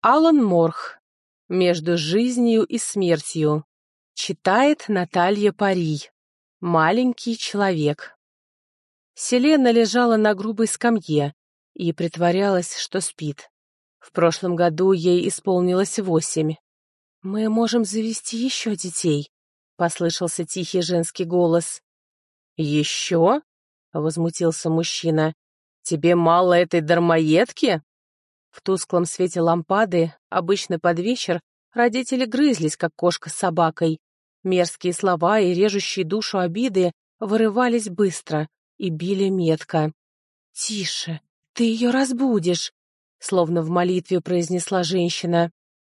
Алан Морх. Между жизнью и смертью. Читает Наталья Пари. Маленький человек. Селена лежала на грубой скамье и притворялась, что спит. В прошлом году ей исполнилось восемь. «Мы можем завести еще детей», — послышался тихий женский голос. «Еще?» — возмутился мужчина. «Тебе мало этой дармоедки?» В тусклом свете лампады, обычно под вечер, родители грызлись, как кошка с собакой. Мерзкие слова и режущие душу обиды вырывались быстро и били метко. «Тише, ты ее разбудишь», — словно в молитве произнесла женщина.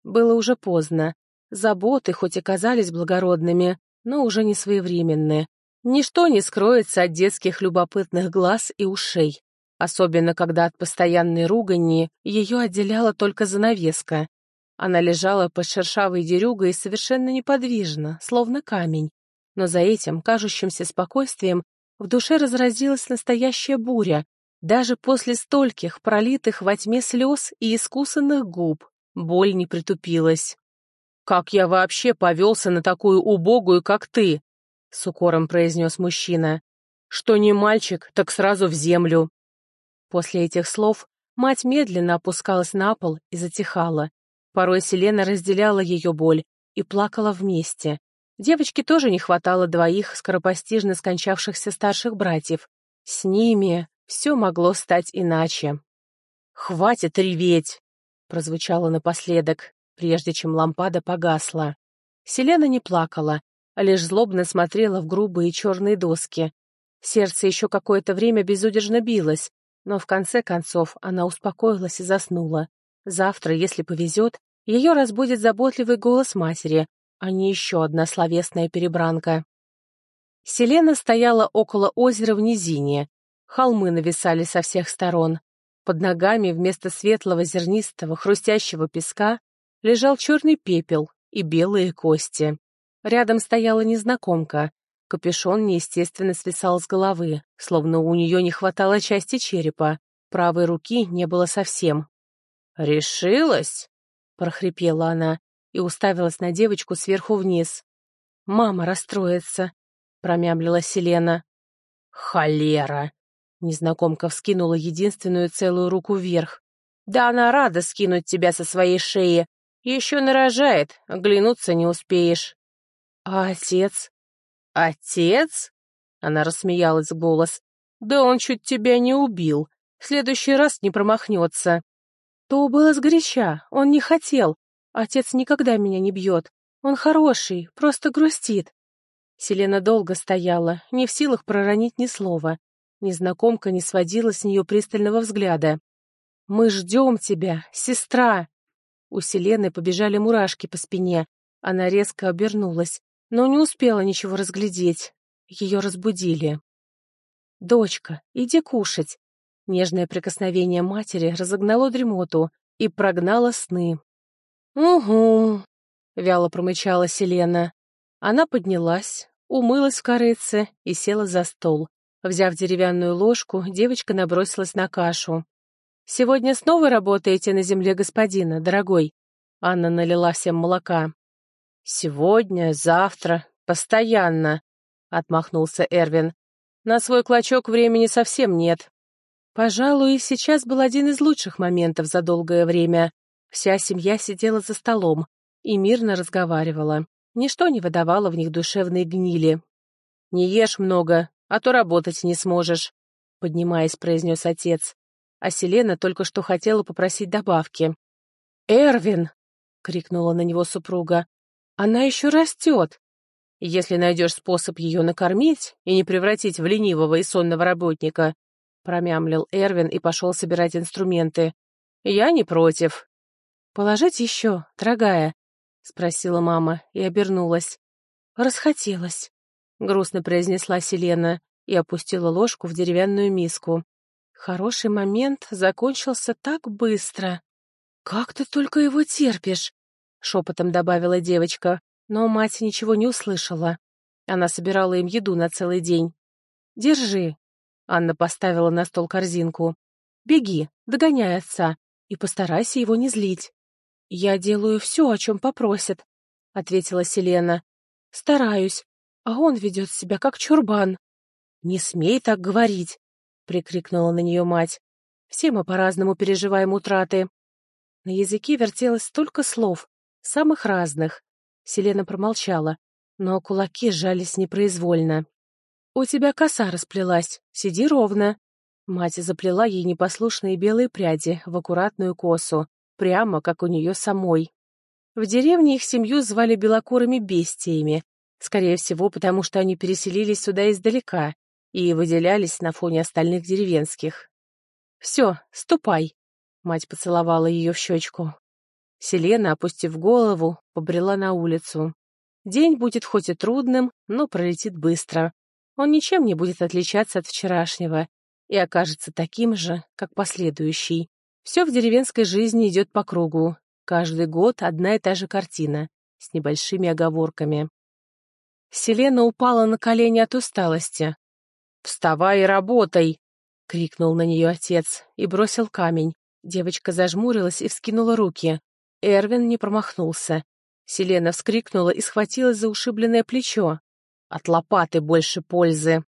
Было уже поздно. Заботы, хоть и казались благородными, но уже не своевременны. Ничто не скроется от детских любопытных глаз и ушей, особенно когда от постоянной ругани ее отделяла только занавеска. Она лежала под шершавой дерюгой совершенно неподвижно, словно камень. Но за этим, кажущимся спокойствием, в душе разразилась настоящая буря, даже после стольких пролитых во тьме слез и искусанных губ. Боль не притупилась. «Как я вообще повелся на такую убогую, как ты?» — с укором произнес мужчина. «Что не мальчик, так сразу в землю». После этих слов мать медленно опускалась на пол и затихала. Порой Селена разделяла ее боль и плакала вместе. Девочке тоже не хватало двоих скоропостижно скончавшихся старших братьев. С ними все могло стать иначе. «Хватит реветь!» прозвучало напоследок, прежде чем лампада погасла. Селена не плакала, а лишь злобно смотрела в грубые черные доски. Сердце еще какое-то время безудержно билось, но в конце концов она успокоилась и заснула. Завтра, если повезет, ее разбудит заботливый голос матери, а не еще одна словесная перебранка. Селена стояла около озера в низине. Холмы нависали со всех сторон. Под ногами вместо светлого зернистого хрустящего песка лежал черный пепел и белые кости. Рядом стояла незнакомка. Капюшон неестественно свисал с головы, словно у нее не хватало части черепа. Правой руки не было совсем. «Решилась?» — прохрипела она и уставилась на девочку сверху вниз. «Мама расстроится», — промямлила Селена. «Холера!» Незнакомка вскинула единственную целую руку вверх. «Да она рада скинуть тебя со своей шеи. Еще нарожает, оглянуться не успеешь». «А отец?» «Отец?» Она рассмеялась в голос. «Да он чуть тебя не убил. В следующий раз не промахнется». «То было сгоряча, он не хотел. Отец никогда меня не бьет. Он хороший, просто грустит». Селена долго стояла, не в силах проронить ни слова. Незнакомка не сводила с нее пристального взгляда. «Мы ждем тебя, сестра!» У Селены побежали мурашки по спине. Она резко обернулась, но не успела ничего разглядеть. Ее разбудили. «Дочка, иди кушать!» Нежное прикосновение матери разогнало дремоту и прогнало сны. «Угу», — вяло промычала Селена. Она поднялась, умылась в корыце и села за стол. Взяв деревянную ложку, девочка набросилась на кашу. «Сегодня снова работаете на земле господина, дорогой?» Анна налила всем молока. «Сегодня, завтра, постоянно», — отмахнулся Эрвин. «На свой клочок времени совсем нет». Пожалуй, сейчас был один из лучших моментов за долгое время. Вся семья сидела за столом и мирно разговаривала. Ничто не выдавало в них душевной гнили. «Не ешь много, а то работать не сможешь», — поднимаясь, произнес отец. А Селена только что хотела попросить добавки. «Эрвин!» — крикнула на него супруга. «Она еще растет!» «Если найдешь способ ее накормить и не превратить в ленивого и сонного работника», — промямлил Эрвин и пошел собирать инструменты. «Я не против». «Положить еще, дорогая?» — спросила мама и обернулась. «Расхотелось» грустно произнесла Селена и опустила ложку в деревянную миску. Хороший момент закончился так быстро. «Как ты только его терпишь?» — шепотом добавила девочка, но мать ничего не услышала. Она собирала им еду на целый день. «Держи», — Анна поставила на стол корзинку. «Беги, догоняй отца, и постарайся его не злить». «Я делаю все, о чем попросят», — ответила Селена. «Стараюсь, а он ведет себя как чурбан». «Не смей так говорить», — прикрикнула на нее мать. «Все мы по-разному переживаем утраты». На языке вертелось столько слов, самых разных. Селена промолчала, но кулаки сжались непроизвольно. «У тебя коса расплелась, сиди ровно». Мать заплела ей непослушные белые пряди в аккуратную косу, прямо как у нее самой. В деревне их семью звали белокурыми бестиями, скорее всего, потому что они переселились сюда издалека и выделялись на фоне остальных деревенских. «Все, ступай», — мать поцеловала ее в щечку. Селена, опустив голову, побрела на улицу. День будет хоть и трудным, но пролетит быстро. Он ничем не будет отличаться от вчерашнего и окажется таким же, как последующий. Все в деревенской жизни идет по кругу. Каждый год одна и та же картина, с небольшими оговорками. Селена упала на колени от усталости. «Вставай и работай!» — крикнул на нее отец и бросил камень. Девочка зажмурилась и вскинула руки. Эрвин не промахнулся. Селена вскрикнула и схватилась за ушибленное плечо. От лопаты больше пользы.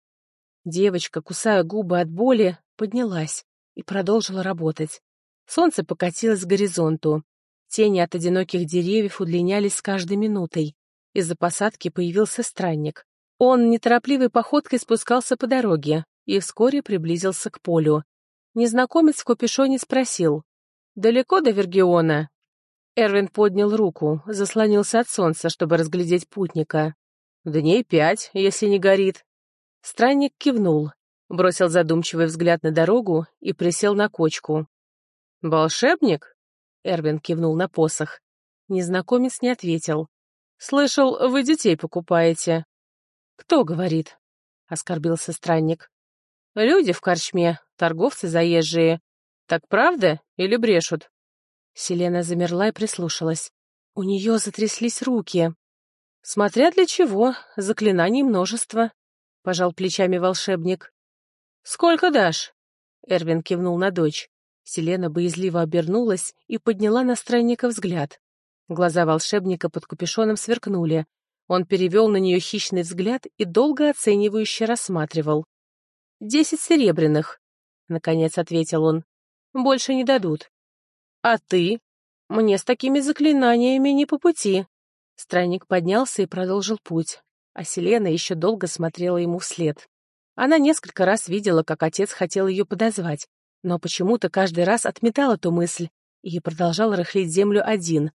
Девочка, кусая губы от боли, поднялась и продолжила работать. Солнце покатилось к горизонту. Тени от одиноких деревьев удлинялись с каждой минутой. Из-за посадки появился странник. Он неторопливой походкой спускался по дороге и вскоре приблизился к полю. Незнакомец в капюшоне спросил. «Далеко до Вергиона?» Эрвин поднял руку, заслонился от солнца, чтобы разглядеть путника. «Дней пять, если не горит». Странник кивнул, бросил задумчивый взгляд на дорогу и присел на кочку. «Волшебник?» — Эрвин кивнул на посох. Незнакомец не ответил. «Слышал, вы детей покупаете». «Кто говорит?» — оскорбился странник. «Люди в корчме, торговцы заезжие. Так правда или брешут?» Селена замерла и прислушалась. У нее затряслись руки. «Смотря для чего, заклинаний множество», — пожал плечами волшебник. «Сколько дашь?» — Эрвин кивнул на дочь. Селена боязливо обернулась и подняла на странника взгляд. Глаза волшебника под капюшоном сверкнули. Он перевел на нее хищный взгляд и долго оценивающе рассматривал. «Десять серебряных», — наконец ответил он. «Больше не дадут». «А ты? Мне с такими заклинаниями не по пути». Странник поднялся и продолжил путь, а Селена еще долго смотрела ему вслед. Она несколько раз видела, как отец хотел ее подозвать, но почему-то каждый раз отметал эту мысль и продолжал рыхлить землю один.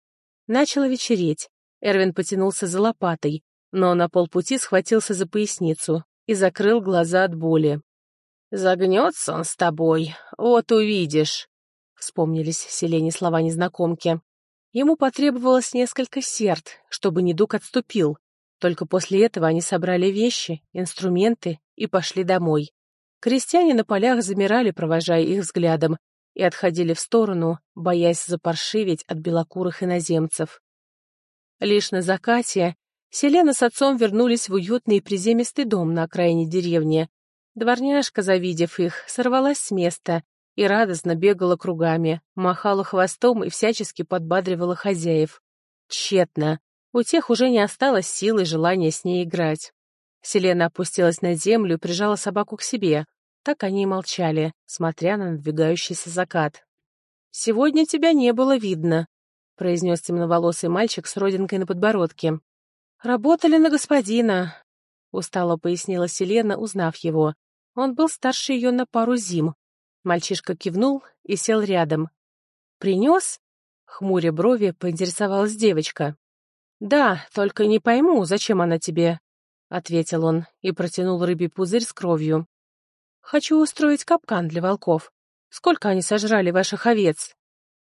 Начало вечереть. Эрвин потянулся за лопатой, но на полпути схватился за поясницу и закрыл глаза от боли. «Загнется он с тобой, вот увидишь», — вспомнились Селене слова незнакомки. Ему потребовалось несколько серд, чтобы недуг отступил. Только после этого они собрали вещи, инструменты и пошли домой. Крестьяне на полях замирали, провожая их взглядом, и отходили в сторону, боясь запаршивить от белокурых иноземцев. Лишь на закате Селена с отцом вернулись в уютный приземистый дом на окраине деревни. Дворняжка, завидев их, сорвалась с места и радостно бегала кругами, махала хвостом и всячески подбадривала хозяев. Тщетно. У тех уже не осталось сил и желания с ней играть. Селена опустилась на землю и прижала собаку к себе. Так они и молчали, смотря на надвигающийся закат. «Сегодня тебя не было видно», — произнес темноволосый мальчик с родинкой на подбородке. «Работали на господина», — устало пояснила Селена, узнав его. Он был старше ее на пару зим, Мальчишка кивнул и сел рядом. «Принес?» — хмуря брови, поинтересовалась девочка. «Да, только не пойму, зачем она тебе?» — ответил он и протянул рыбий пузырь с кровью. «Хочу устроить капкан для волков. Сколько они сожрали ваших овец?»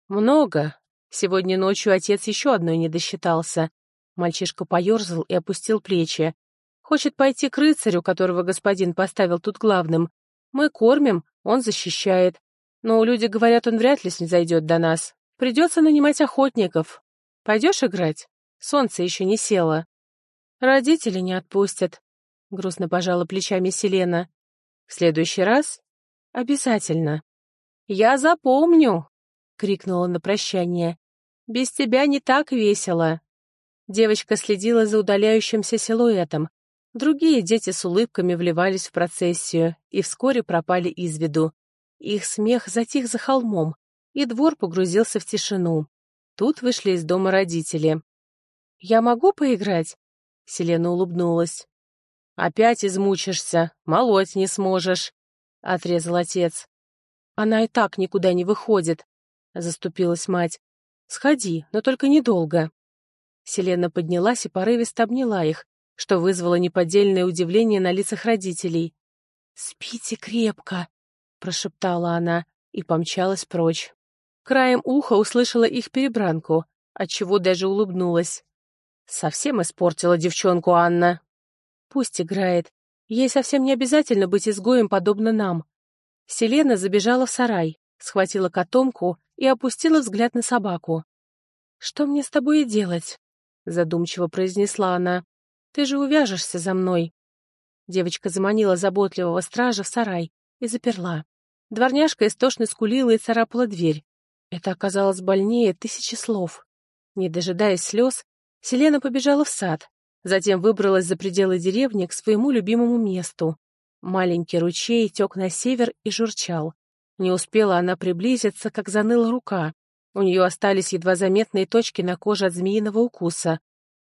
«Много. Сегодня ночью отец еще одной не досчитался». Мальчишка поерзал и опустил плечи. «Хочет пойти к рыцарю, которого господин поставил тут главным. Мы кормим, он защищает. Но люди говорят, он вряд ли снизойдет до нас. Придется нанимать охотников. Пойдешь играть? Солнце еще не село. Родители не отпустят. Грустно пожала плечами Селена. В следующий раз? Обязательно. Я запомню, крикнула на прощание. Без тебя не так весело». Девочка следила за удаляющимся силуэтом. Другие дети с улыбками вливались в процессию и вскоре пропали из виду. Их смех затих за холмом, и двор погрузился в тишину. Тут вышли из дома родители. «Я могу поиграть?» Селена улыбнулась. «Опять измучишься, молоть не сможешь», — отрезал отец. «Она и так никуда не выходит», — заступилась мать. «Сходи, но только недолго». Селена поднялась и порывисто обняла их, что вызвало неподдельное удивление на лицах родителей. «Спите крепко», — прошептала она и помчалась прочь. Краем уха услышала их перебранку, отчего даже улыбнулась. Совсем испортила девчонку Анна. Пусть играет. Ей совсем не обязательно быть изгоем, подобно нам. Селена забежала в сарай, схватила котомку и опустила взгляд на собаку. «Что мне с тобой делать?» — задумчиво произнесла она. «Ты же увяжешься за мной». Девочка заманила заботливого стража в сарай и заперла. Дворняжка истошно скулила и царапала дверь. Это оказалось больнее тысячи слов. Не дожидаясь слез, Селена побежала в сад, затем выбралась за пределы деревни к своему любимому месту. Маленький ручей тек на север и журчал. Не успела она приблизиться, как заныла рука. У нее остались едва заметные точки на коже от змеиного укуса.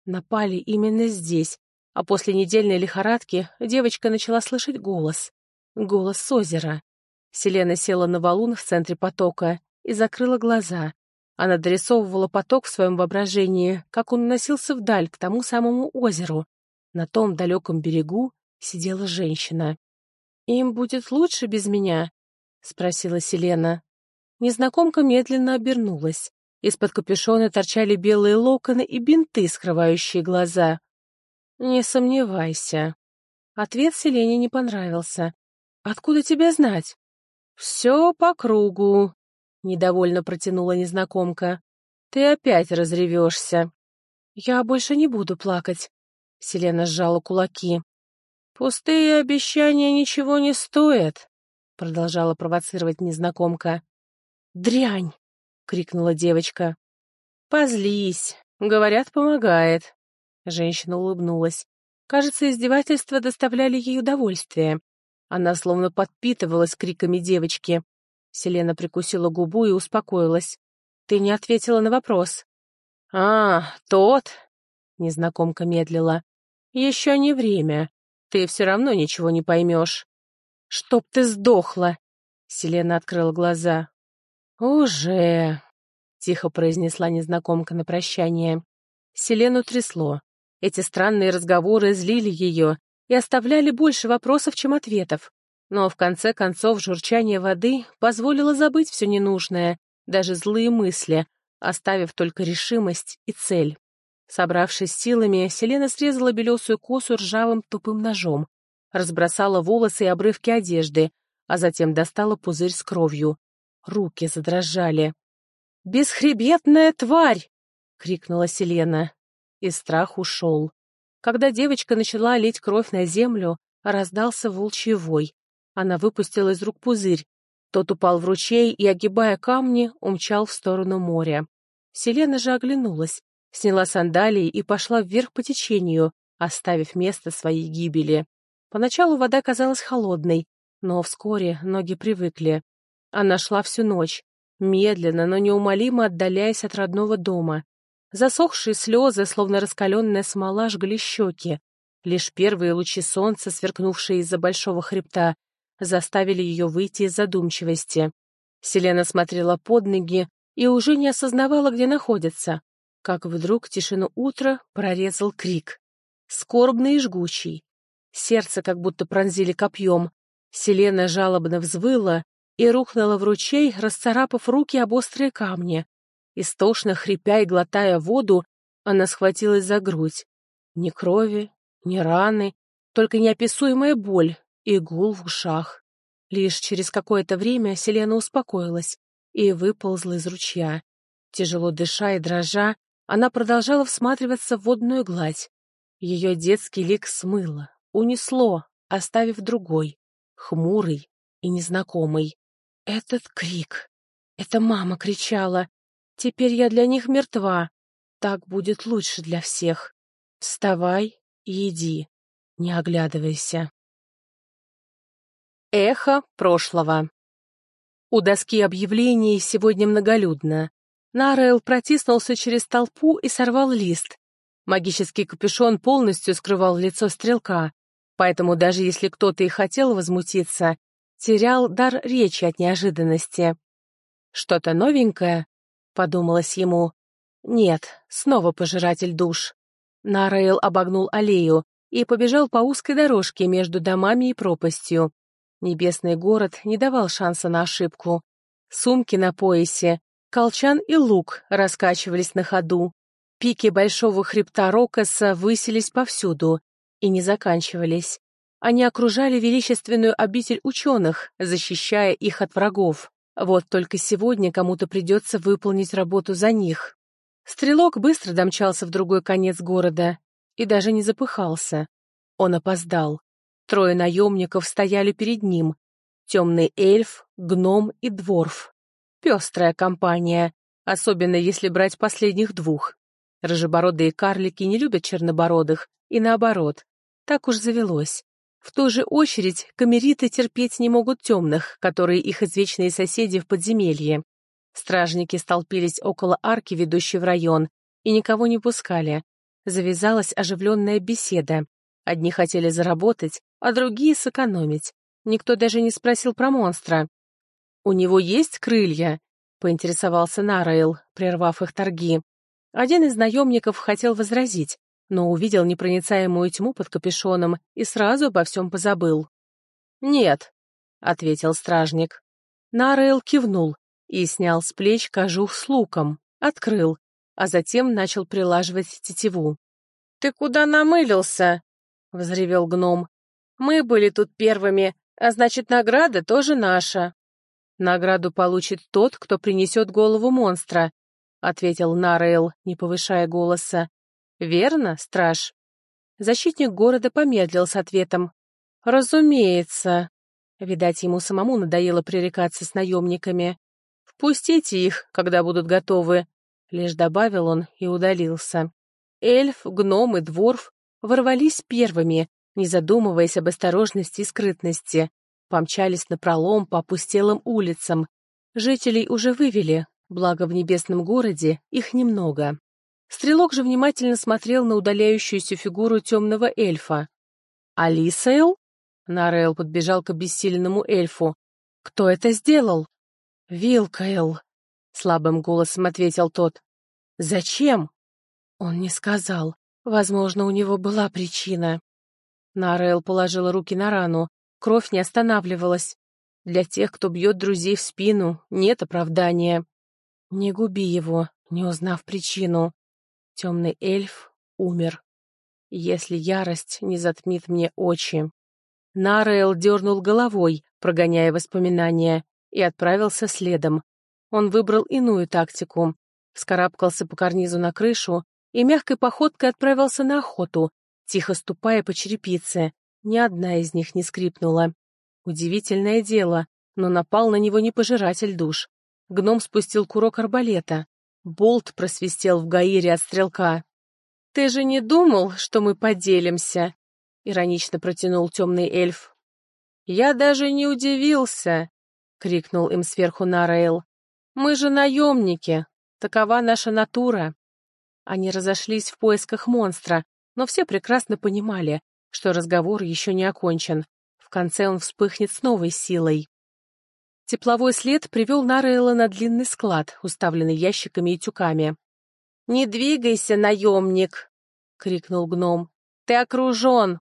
Напали именно здесь, а после недельной лихорадки девочка начала слышать голос. Голос с озера. Селена села на валун в центре потока и закрыла глаза. Она дорисовывала поток в своем воображении, как он уносился вдаль, к тому самому озеру. На том далеком берегу сидела женщина. «Им будет лучше без меня?» — спросила Селена. Незнакомка медленно обернулась. Из-под капюшона торчали белые локоны и бинты, скрывающие глаза. «Не сомневайся». Ответ Селене не понравился. «Откуда тебя знать?» «Все по кругу», — недовольно протянула незнакомка. «Ты опять разревешься». «Я больше не буду плакать», — Селена сжала кулаки. «Пустые обещания ничего не стоят», — продолжала провоцировать незнакомка. «Дрянь!» — крикнула девочка. «Позлись. Говорят, помогает». Женщина улыбнулась. Кажется, издевательства доставляли ей удовольствие. Она словно подпитывалась криками девочки. Селена прикусила губу и успокоилась. «Ты не ответила на вопрос». «А, тот?» — незнакомка медлила. «Еще не время. Ты все равно ничего не поймешь». «Чтоб ты сдохла!» — Селена открыла глаза. «Уже!» — тихо произнесла незнакомка на прощание. Селену трясло. Эти странные разговоры злили ее и оставляли больше вопросов, чем ответов. Но в конце концов журчание воды позволило забыть все ненужное, даже злые мысли, оставив только решимость и цель. Собравшись силами, Селена срезала белесую косу ржавым тупым ножом, разбросала волосы и обрывки одежды, а затем достала пузырь с кровью. Руки задрожали. «Бесхребетная тварь!» — крикнула Селена. И страх ушел. Когда девочка начала лить кровь на землю, раздался волчий вой. Она выпустила из рук пузырь. Тот упал в ручей и, огибая камни, умчал в сторону моря. Селена же оглянулась, сняла сандалии и пошла вверх по течению, оставив место своей гибели. Поначалу вода казалась холодной, но вскоре ноги привыкли. Она шла всю ночь, медленно, но неумолимо отдаляясь от родного дома. Засохшие слезы, словно раскаленная смола, жгли щеки. Лишь первые лучи солнца, сверкнувшие из-за большого хребта, заставили ее выйти из задумчивости. Селена смотрела под ноги и уже не осознавала, где находится, как вдруг тишину утра прорезал крик. Скорбный и жгучий. Сердце как будто пронзили копьем. Селена жалобно взвыла и рухнула в ручей, расцарапав руки об острые камни. Истошно хрипя и глотая воду, она схватилась за грудь. Ни крови, ни раны, только неописуемая боль, и гул в ушах. Лишь через какое-то время Селена успокоилась и выползла из ручья. Тяжело дыша и дрожа, она продолжала всматриваться в водную гладь. Ее детский лик смыло, унесло, оставив другой, хмурый и незнакомый. Этот крик! Это мама кричала. Теперь я для них мертва. Так будет лучше для всех. Вставай и иди, не оглядывайся. Эхо прошлого. У доски объявлений сегодня многолюдно. Нараэл протиснулся через толпу и сорвал лист. Магический капюшон полностью скрывал лицо стрелка, поэтому даже если кто-то и хотел возмутиться, терял дар речи от неожиданности. «Что-то новенькое?» — подумалось ему. «Нет, снова пожиратель душ». Нараэл обогнул аллею и побежал по узкой дорожке между домами и пропастью. Небесный город не давал шанса на ошибку. Сумки на поясе, колчан и лук раскачивались на ходу. Пики большого хребта Рокоса высились повсюду и не заканчивались. Они окружали величественную обитель ученых, защищая их от врагов. Вот только сегодня кому-то придется выполнить работу за них. Стрелок быстро домчался в другой конец города и даже не запыхался. Он опоздал. Трое наемников стояли перед ним. Темный эльф, гном и дворф. Пестрая компания, особенно если брать последних двух. Рыжебородые карлики не любят чернобородых, и наоборот. Так уж завелось. В ту же очередь камериты терпеть не могут темных, которые их извечные соседи в подземелье. Стражники столпились около арки, ведущей в район, и никого не пускали. Завязалась оживленная беседа. Одни хотели заработать, а другие сэкономить. Никто даже не спросил про монстра. «У него есть крылья?» — поинтересовался Нараэл, прервав их торги. Один из наемников хотел возразить, но увидел непроницаемую тьму под капюшоном и сразу обо всем позабыл. «Нет», — ответил стражник. Нараэл кивнул и снял с плеч кожух с луком, открыл, а затем начал прилаживать тетиву. «Ты куда намылился?» — взревел гном. «Мы были тут первыми, а значит, награда тоже наша». «Награду получит тот, кто принесет голову монстра», — ответил Нарейл, не повышая голоса. «Верно, страж?» Защитник города помедлил с ответом. «Разумеется». Видать, ему самому надоело пререкаться с наемниками. «Впустите их, когда будут готовы», — лишь добавил он и удалился. Эльф, гном и дворф ворвались первыми, не задумываясь об осторожности и скрытности. Помчались напролом по опустелым улицам. Жителей уже вывели, благо в небесном городе их немного. Стрелок же внимательно смотрел на удаляющуюся фигуру темного эльфа. «Алисаэл?» Нараэл подбежал к обессиленному эльфу. «Кто это сделал?» «Вилкаэл», — слабым голосом ответил тот. «Зачем?» Он не сказал. Возможно, у него была причина. Нараэл положила руки на рану. Кровь не останавливалась. Для тех, кто бьет друзей в спину, нет оправдания. Не губи его, не узнав причину. Темный эльф умер. Если ярость не затмит мне очи. Нараэл дернул головой, прогоняя воспоминания, и отправился следом. Он выбрал иную тактику. Вскарабкался по карнизу на крышу и мягкой походкой отправился на охоту, тихо ступая по черепице. Ни одна из них не скрипнула. Удивительное дело, но напал на него не пожиратель душ. Гном спустил курок арбалета. Болт просвистел в гаире от стрелка. «Ты же не думал, что мы поделимся?» — иронично протянул темный эльф. «Я даже не удивился!» — крикнул им сверху Нараэл. «Мы же наемники! Такова наша натура!» Они разошлись в поисках монстра, но все прекрасно понимали, что разговор еще не окончен. В конце он вспыхнет с новой силой. Тепловой след привел Нарейла на длинный склад, уставленный ящиками и тюками. «Не двигайся, наемник!» — крикнул гном. «Ты окружен!»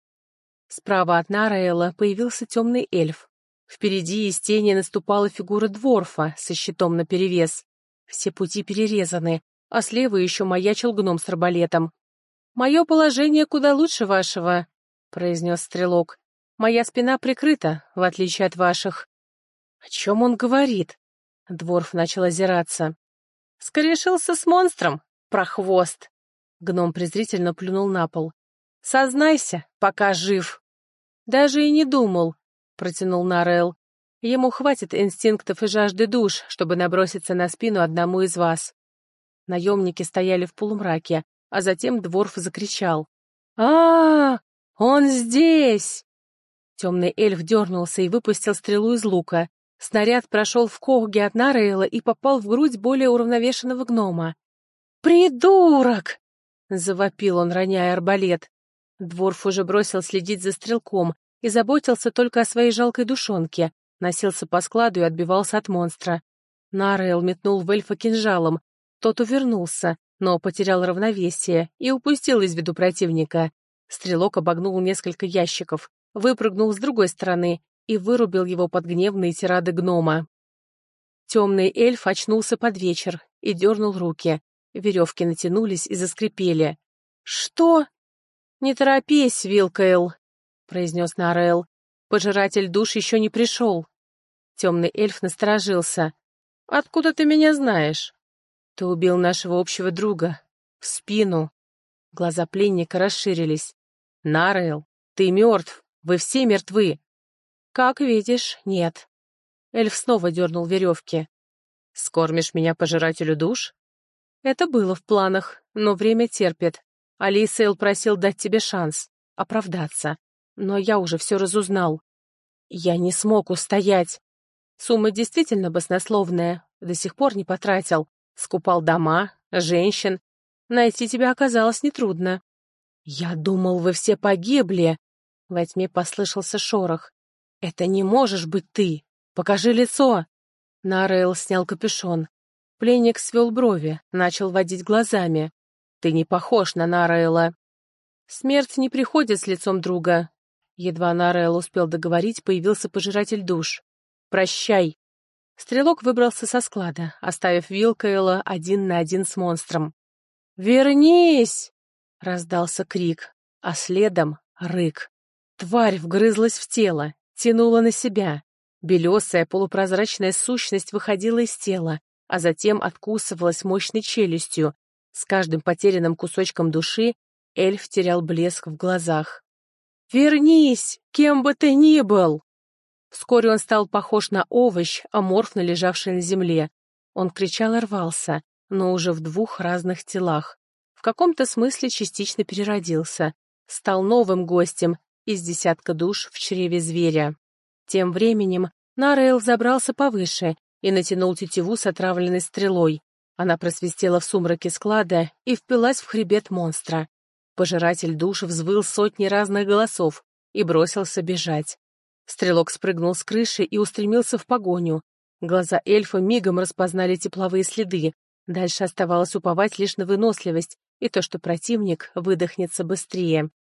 Справа от Нарейла появился темный эльф. Впереди из тени наступала фигура дворфа со щитом наперевес. Все пути перерезаны, а слева еще маячил гном с арбалетом. «Мое положение куда лучше вашего», — произнес стрелок. «Моя спина прикрыта, в отличие от ваших». «О чем он говорит?» Дворф начал озираться. «Скорешился с монстром, прохвост!» Гном презрительно плюнул на пол. «Сознайся, пока жив!» «Даже и не думал», — протянул Нарел. «Ему хватит инстинктов и жажды душ, чтобы наброситься на спину одному из вас». Наемники стояли в полумраке, а затем Дворф закричал. а, -а, Он здесь!» Темный эльф дернулся и выпустил стрелу из лука. Снаряд прошел в когге от Нарейла и попал в грудь более уравновешенного гнома. «Придурок!» — завопил он, роняя арбалет. Дворф уже бросил следить за стрелком и заботился только о своей жалкой душонке, носился по складу и отбивался от монстра. Нарейл метнул в эльфа кинжалом. Тот увернулся, но потерял равновесие и упустил из виду противника. Стрелок обогнул несколько ящиков, выпрыгнул с другой стороны и вырубил его под гневные тирады гнома. Темный эльф очнулся под вечер и дернул руки. Веревки натянулись и заскрипели. «Что?» «Не торопись, Вилкаэл», — произнес Нарел. «Пожиратель душ еще не пришел». Темный эльф насторожился. «Откуда ты меня знаешь?» «Ты убил нашего общего друга. В спину». Глаза пленника расширились. «Нарел, ты мертв. Вы все мертвы». «Как видишь, нет». Эльф снова дернул веревки. «Скормишь меня пожирателю душ?» Это было в планах, но время терпит. Алисейл просил дать тебе шанс, оправдаться. Но я уже все разузнал. Я не смог устоять. Сумма действительно баснословная, до сих пор не потратил. Скупал дома, женщин. Найти тебя оказалось нетрудно. «Я думал, вы все погибли!» Во тьме послышался шорох. «Это не можешь быть ты! Покажи лицо!» Нарейл снял капюшон. Пленник свел брови, начал водить глазами. «Ты не похож на Нареэла!» «Смерть не приходит с лицом друга!» Едва Нареэл успел договорить, появился пожиратель душ. «Прощай!» Стрелок выбрался со склада, оставив Вилкаэла один на один с монстром. «Вернись!» — раздался крик, а следом — рык. Тварь вгрызлась в тело, тянула на себя. Белесая полупрозрачная сущность выходила из тела, а затем откусывалась мощной челюстью. С каждым потерянным кусочком души эльф терял блеск в глазах. «Вернись, кем бы ты ни был!» Вскоре он стал похож на овощ, аморфно лежавший на земле. Он кричал и рвался, но уже в двух разных телах. В каком-то смысле частично переродился, стал новым гостем из десятка душ в чреве зверя. Тем временем Нарейл забрался повыше и натянул тетиву с отравленной стрелой. Она просвистела в сумраке склада и впилась в хребет монстра. Пожиратель душ взвыл сотни разных голосов и бросился бежать. Стрелок спрыгнул с крыши и устремился в погоню. Глаза эльфа мигом распознали тепловые следы. Дальше оставалось уповать лишь на выносливость и то, что противник выдохнется быстрее.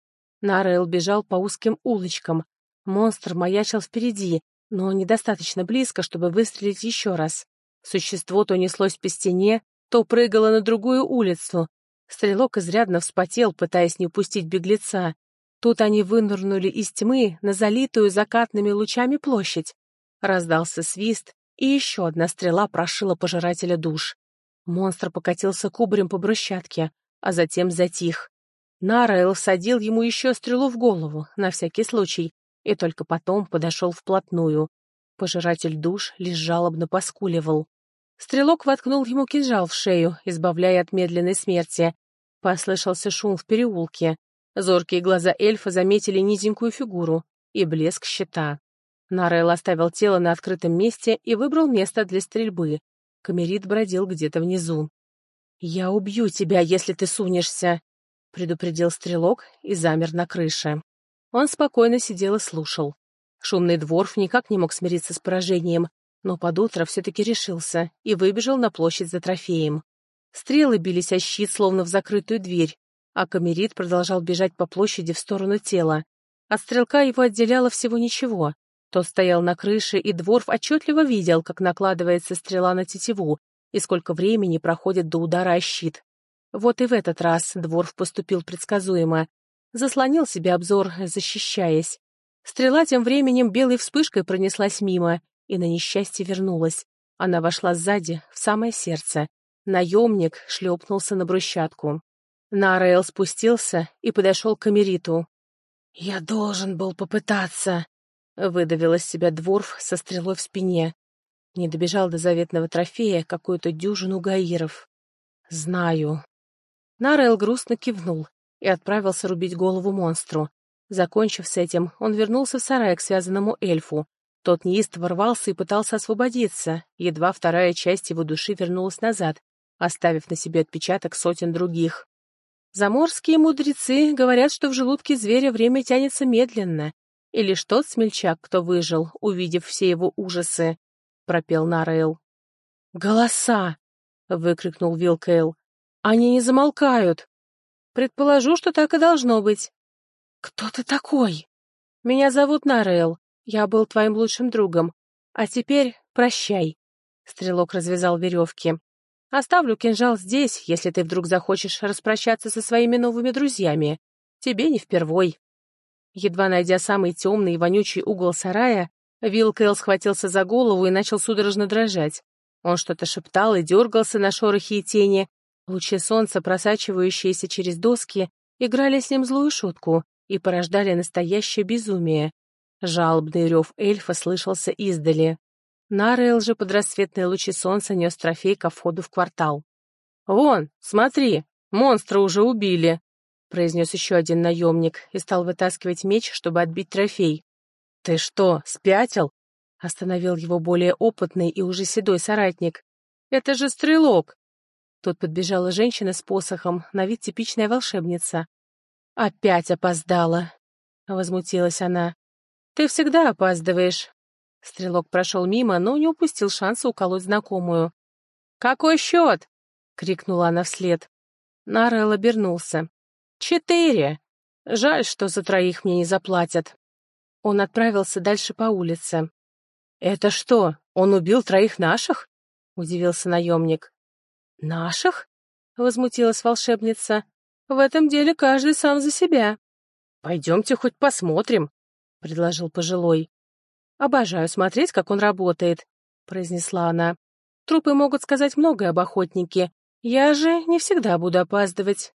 Нараэл бежал по узким улочкам. Монстр маячил впереди, но недостаточно близко, чтобы выстрелить еще раз. Существо то неслось по стене, то прыгало на другую улицу. Стрелок изрядно вспотел, пытаясь не упустить беглеца. Тут они вынырнули из тьмы на залитую закатными лучами площадь. Раздался свист, и еще одна стрела прошила пожирателя душ. Монстр покатился кубарем по брусчатке, а затем затих. Нараэл всадил ему еще стрелу в голову, на всякий случай, и только потом подошел вплотную. Пожиратель душ лишь жалобно поскуливал. Стрелок воткнул ему кинжал в шею, избавляя от медленной смерти. Послышался шум в переулке. Зоркие глаза эльфа заметили низенькую фигуру и блеск щита. Нарел оставил тело на открытом месте и выбрал место для стрельбы. Камерит бродил где-то внизу. «Я убью тебя, если ты сунешься», — предупредил стрелок и замер на крыше. Он спокойно сидел и слушал. Шумный дворф никак не мог смириться с поражением, но под утро все-таки решился и выбежал на площадь за трофеем. Стрелы бились о щит, словно в закрытую дверь, а камерит продолжал бежать по площади в сторону тела. От стрелка его отделяло всего ничего. Тот стоял на крыше, и Дворф отчетливо видел, как накладывается стрела на тетиву и сколько времени проходит до удара о щит. Вот и в этот раз Дворф поступил предсказуемо заслонил себе обзор, защищаясь. Стрела тем временем белой вспышкой пронеслась мимо и на несчастье вернулась. Она вошла сзади, в самое сердце. Наемник шлепнулся на брусчатку. Нараэл спустился и подошел к Америту. «Я должен был попытаться», — выдавил из себя Дворф со стрелой в спине. Не добежал до заветного трофея какую-то дюжину гаиров. «Знаю». Нарел грустно кивнул и отправился рубить голову монстру. Закончив с этим, он вернулся в сарай к связанному эльфу. Тот неистово рвался и пытался освободиться, едва вторая часть его души вернулась назад, оставив на себе отпечаток сотен других. Заморские мудрецы говорят, что в желудке зверя время тянется медленно, и лишь тот смельчак, кто выжил, увидев все его ужасы, — пропел Нарейл. «Голоса!» — выкрикнул Вилкейл. «Они не замолкают!» «Предположу, что так и должно быть». «Кто ты такой?» «Меня зовут Нарейл. Я был твоим лучшим другом. А теперь прощай». Стрелок развязал веревки. «Оставлю кинжал здесь, если ты вдруг захочешь распрощаться со своими новыми друзьями. Тебе не впервой». Едва найдя самый темный и вонючий угол сарая, Вилкейл схватился за голову и начал судорожно дрожать. Он что-то шептал и дергался на шорохи и тени. Лучи солнца, просачивающиеся через доски, играли с ним злую шутку и порождали настоящее безумие. Жалобный рев эльфа слышался издали. Нарейл же под рассветные лучи солнца нес трофей ко входу в квартал. «Вон, смотри, монстра уже убили!» — произнес еще один наемник и стал вытаскивать меч, чтобы отбить трофей. «Ты что, спятил?» — остановил его более опытный и уже седой соратник. «Это же стрелок!» Тут подбежала женщина с посохом, на вид типичная волшебница. «Опять опоздала!» — возмутилась она. «Ты всегда опаздываешь!» Стрелок прошел мимо, но не упустил шанса уколоть знакомую. «Какой счет?» — крикнула она вслед. Нарел обернулся. «Четыре! Жаль, что за троих мне не заплатят». Он отправился дальше по улице. «Это что, он убил троих наших?» — удивился наемник. «Наших?» — возмутилась волшебница. «В этом деле каждый сам за себя». «Пойдемте хоть посмотрим», — предложил пожилой. «Обожаю смотреть, как он работает», — произнесла она. «Трупы могут сказать многое об охотнике. Я же не всегда буду опаздывать».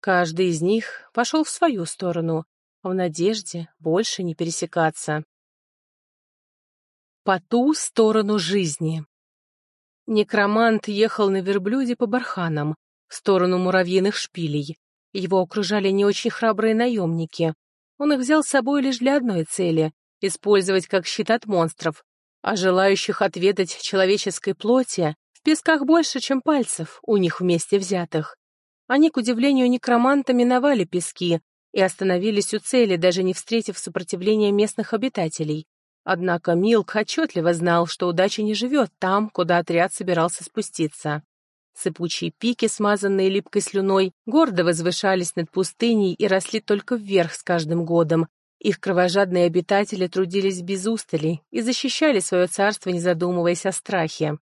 Каждый из них пошел в свою сторону, в надежде больше не пересекаться. По ту сторону жизни. Некромант ехал на верблюде по барханам, в сторону муравьиных шпилей. Его окружали не очень храбрые наемники. Он их взял с собой лишь для одной цели — использовать как щит от монстров, а желающих отведать человеческой плоти в песках больше, чем пальцев, у них вместе взятых. Они, к удивлению некроманта, миновали пески и остановились у цели, даже не встретив сопротивления местных обитателей. Однако Милк отчетливо знал, что удача не живет там, куда отряд собирался спуститься. Сыпучие пики, смазанные липкой слюной, гордо возвышались над пустыней и росли только вверх с каждым годом. Их кровожадные обитатели трудились без устали и защищали свое царство, не задумываясь о страхе.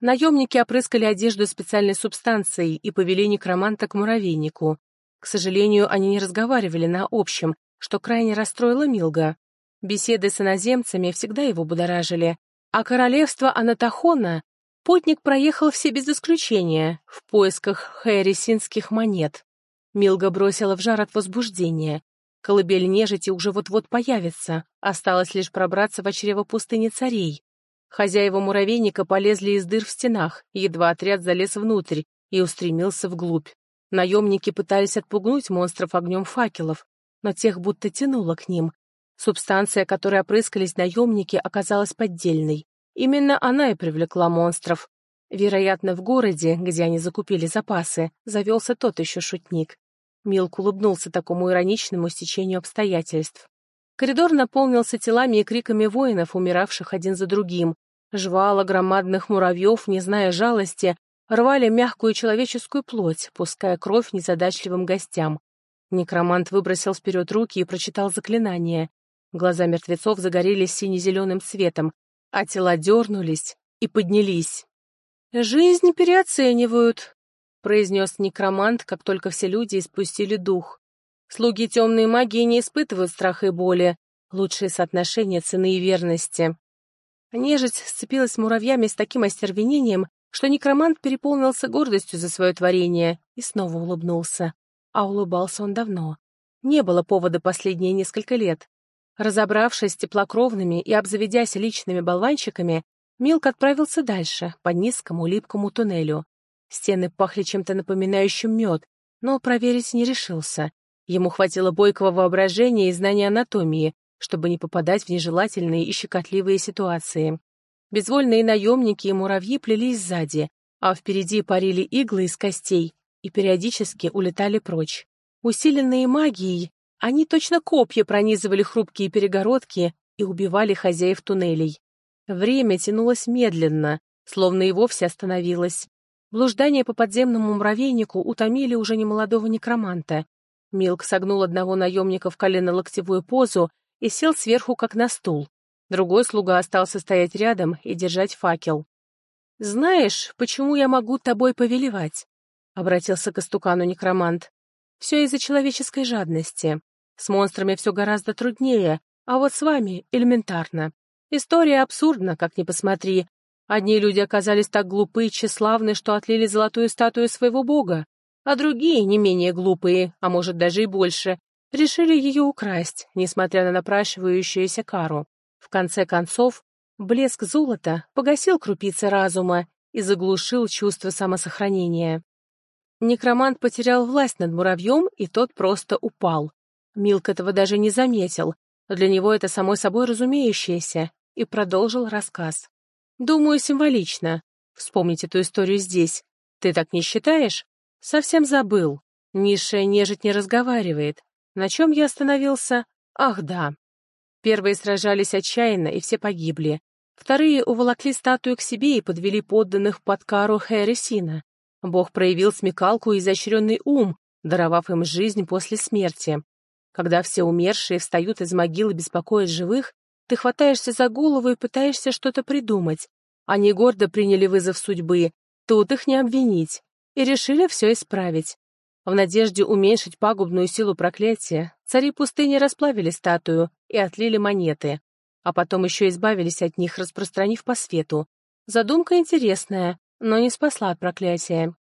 Наемники опрыскали одежду специальной субстанцией и повели некроманта к муравейнику. К сожалению, они не разговаривали на общем, что крайне расстроило Милга. Беседы с иноземцами всегда его будоражили, а королевство Анатахона путник проехал все без исключения в поисках хайрисинских монет. Милга бросила в жар от возбуждения. Колыбель нежити уже вот-вот появится, осталось лишь пробраться в чрево пустыни царей. Хозяева муравейника полезли из дыр в стенах, едва отряд залез внутрь и устремился вглубь. Наемники пытались отпугнуть монстров огнем факелов, но тех будто тянуло к ним. Субстанция, которой опрыскались наемники, оказалась поддельной. Именно она и привлекла монстров. Вероятно, в городе, где они закупили запасы, завелся тот еще шутник. Милк улыбнулся такому ироничному стечению обстоятельств. Коридор наполнился телами и криками воинов, умиравших один за другим. Жвала громадных муравьев, не зная жалости, рвали мягкую человеческую плоть, пуская кровь незадачливым гостям. Некромант выбросил вперед руки и прочитал заклинание. Глаза мертвецов загорелись сине-зеленым цветом, а тела дернулись и поднялись. «Жизнь переоценивают», — произнес некромант, как только все люди испустили дух. Слуги темной магии не испытывают страха и боли, лучшие соотношения цены и верности. Нежить сцепилась муравьями с таким остервенением, что некромант переполнился гордостью за свое творение и снова улыбнулся. А улыбался он давно. Не было повода последние несколько лет. Разобравшись с теплокровными и обзаведясь личными болванчиками, Милк отправился дальше, по низкому липкому туннелю. Стены пахли чем-то напоминающим мед, но проверить не решился. Ему хватило бойкого воображения и знания анатомии, чтобы не попадать в нежелательные и щекотливые ситуации. Безвольные наемники и муравьи плелись сзади, а впереди парили иглы из костей и периодически улетали прочь. Усиленные магией, они точно копья пронизывали хрупкие перегородки и убивали хозяев туннелей. Время тянулось медленно, словно и вовсе остановилось. Блуждания по подземному муравейнику утомили уже немолодого некроманта. Милк согнул одного наемника в колено-локтевую позу и сел сверху, как на стул. Другой слуга остался стоять рядом и держать факел. «Знаешь, почему я могу тобой повелевать?» — обратился к истукану некромант. «Все из-за человеческой жадности. С монстрами все гораздо труднее, а вот с вами элементарно. История абсурдна, как ни посмотри. Одни люди оказались так глупы и тщеславны, что отлили золотую статую своего бога, а другие, не менее глупые, а может даже и больше, решили ее украсть, несмотря на напрашивающуюся кару. В конце концов, блеск золота погасил крупицы разума и заглушил чувство самосохранения. Некромант потерял власть над муравьем, и тот просто упал. Милк этого даже не заметил, для него это само собой разумеющееся, и продолжил рассказ. «Думаю, символично. Вспомнить эту историю здесь. Ты так не считаешь? Совсем забыл. Низшая нежить не разговаривает. На чем я остановился? Ах, да. Первые сражались отчаянно, и все погибли. Вторые уволокли статую к себе и подвели подданных под кару Хересина. Бог проявил смекалку и изощренный ум, даровав им жизнь после смерти. Когда все умершие встают из могилы беспокоить живых, ты хватаешься за голову и пытаешься что-то придумать. Они гордо приняли вызов судьбы, тут их не обвинить, и решили все исправить. В надежде уменьшить пагубную силу проклятия, цари пустыни расплавили статую и отлили монеты, а потом еще избавились от них, распространив по свету. Задумка интересная, но не спасла от проклятия.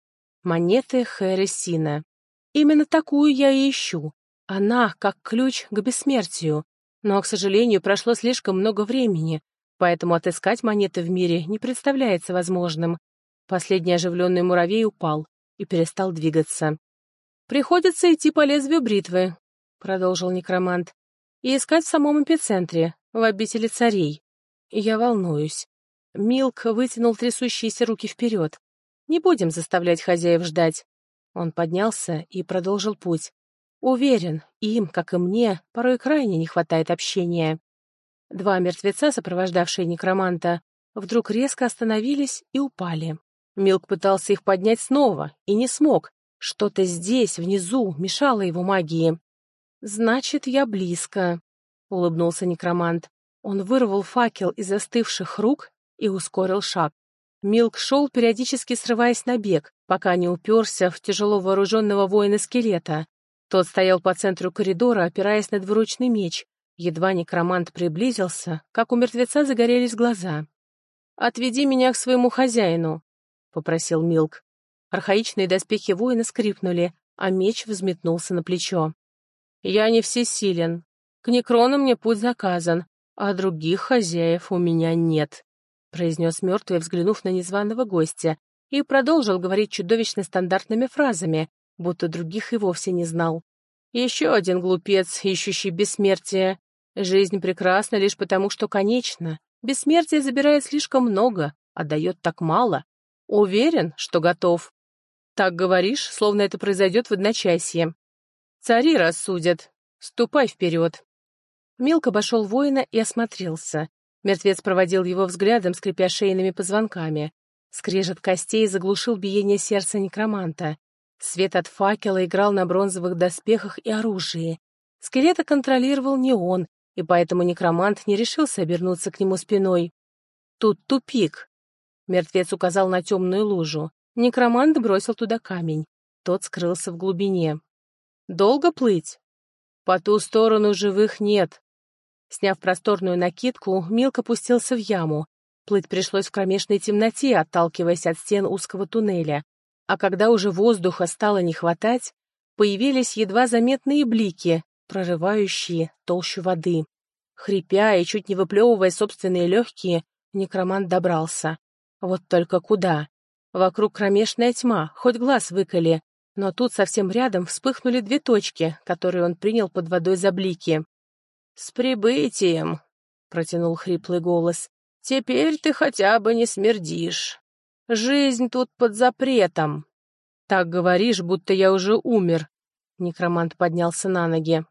Монеты Хэрисина. Именно такую я и ищу. Она как ключ к бессмертию. Но, к сожалению, прошло слишком много времени, поэтому отыскать монеты в мире не представляется возможным. Последний оживленный муравей упал и перестал двигаться. «Приходится идти по лезвию бритвы», — продолжил некромант, «и искать в самом эпицентре, в обители царей. Я волнуюсь». Милк вытянул трясущиеся руки вперед. «Не будем заставлять хозяев ждать». Он поднялся и продолжил путь. Уверен, им, как и мне, порой крайне не хватает общения. Два мертвеца, сопровождавшие некроманта, вдруг резко остановились и упали. Милк пытался их поднять снова и не смог. Что-то здесь, внизу, мешало его магии. «Значит, я близко», — улыбнулся некромант. Он вырвал факел из застывших рук и ускорил шаг. Милк шел, периодически срываясь на бег, пока не уперся в тяжело вооруженного воина-скелета. Тот стоял по центру коридора, опираясь на двуручный меч. Едва некромант приблизился, как у мертвеца загорелись глаза. «Отведи меня к своему хозяину», — попросил Милк. Архаичные доспехи воина скрипнули, а меч взметнулся на плечо. «Я не всесилен. К Некрону мне путь заказан, а других хозяев у меня нет», — произнес мертвый, взглянув на незваного гостя, и продолжил говорить чудовищно стандартными фразами, будто других и вовсе не знал. Еще один глупец, ищущий бессмертие. Жизнь прекрасна лишь потому, что конечна. Бессмертие забирает слишком много, а дает так мало. Уверен, что готов. Так говоришь, словно это произойдет в одночасье. Цари рассудят. Ступай вперед. Милк обошел воина и осмотрелся. Мертвец проводил его взглядом, скрипя шейными позвонками. Скрежет костей заглушил биение сердца некроманта. Свет от факела играл на бронзовых доспехах и оружии. Скелета контролировал не он, и поэтому некромант не решился обернуться к нему спиной. «Тут тупик», — мертвец указал на темную лужу. Некромант бросил туда камень. Тот скрылся в глубине. «Долго плыть?» «По ту сторону живых нет». Сняв просторную накидку, Милк опустился в яму. Плыть пришлось в кромешной темноте, отталкиваясь от стен узкого туннеля а когда уже воздуха стало не хватать, появились едва заметные блики, прорывающие толщу воды. Хрипя и чуть не выплевывая собственные легкие, некромант добрался. Вот только куда? Вокруг кромешная тьма, хоть глаз выколи, но тут совсем рядом вспыхнули две точки, которые он принял под водой за блики. «С прибытием!» — протянул хриплый голос. «Теперь ты хотя бы не смердишь. Жизнь тут под запретом». «Так говоришь, будто я уже умер». Некромант поднялся на ноги.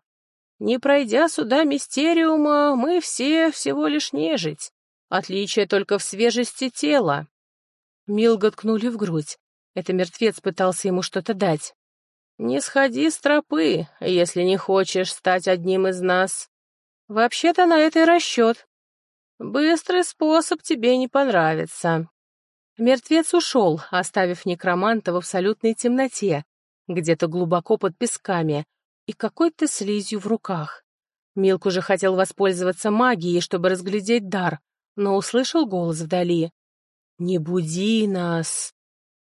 «Не пройдя сюда мистериума, мы все всего лишь нежить. Отличие только в свежести тела». Милга ткнули в грудь. Это мертвец пытался ему что-то дать. «Не сходи с тропы, если не хочешь стать одним из нас. Вообще-то на это и расчет. Быстрый способ тебе не понравится». Мертвец ушел, оставив некроманта в абсолютной темноте, где-то глубоко под песками, и какой-то слизью в руках. Милк уже хотел воспользоваться магией, чтобы разглядеть дар, но услышал голос вдали. «Не буди нас!»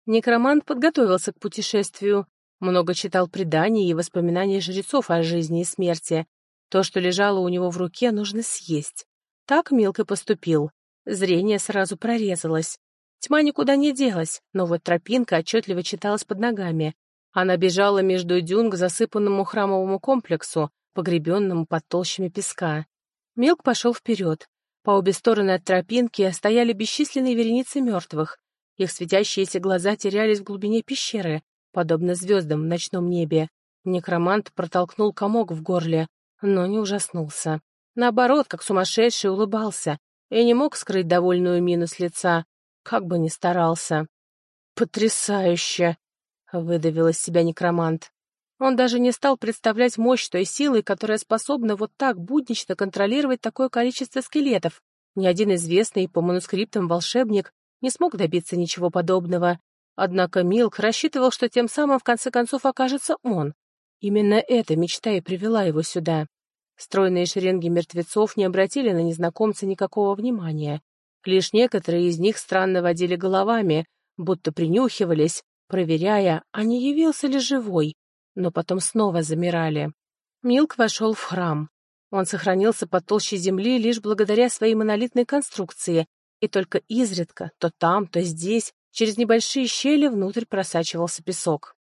Некромант подготовился к путешествию, много читал преданий и воспоминаний жрецов о жизни и смерти. То, что лежало у него в руке, нужно съесть. Так Милка поступил. Зрение сразу прорезалось. Тьма никуда не делась, но вот тропинка отчетливо читалась под ногами. Она бежала между дюн к засыпанному храмовому комплексу, погребенному под толщами песка. Милк пошел вперед. По обе стороны от тропинки стояли бесчисленные вереницы мертвых. Их светящиеся глаза терялись в глубине пещеры, подобно звездам в ночном небе. Некромант протолкнул комок в горле, но не ужаснулся. Наоборот, как сумасшедший, улыбался и не мог скрыть довольную мину с лица как бы ни старался. «Потрясающе!» — выдавил из себя некромант. Он даже не стал представлять мощь той силы, которая способна вот так буднично контролировать такое количество скелетов. Ни один известный по манускриптам волшебник не смог добиться ничего подобного. Однако Милк рассчитывал, что тем самым в конце концов окажется он. Именно эта мечта и привела его сюда. Стройные шеренги мертвецов не обратили на незнакомца никакого внимания. Лишь некоторые из них странно водили головами, будто принюхивались, проверяя, а не явился ли живой, но потом снова замирали. Милк вошел в храм. Он сохранился под толщей земли лишь благодаря своей монолитной конструкции, и только изредка, то там, то здесь, через небольшие щели внутрь просачивался песок.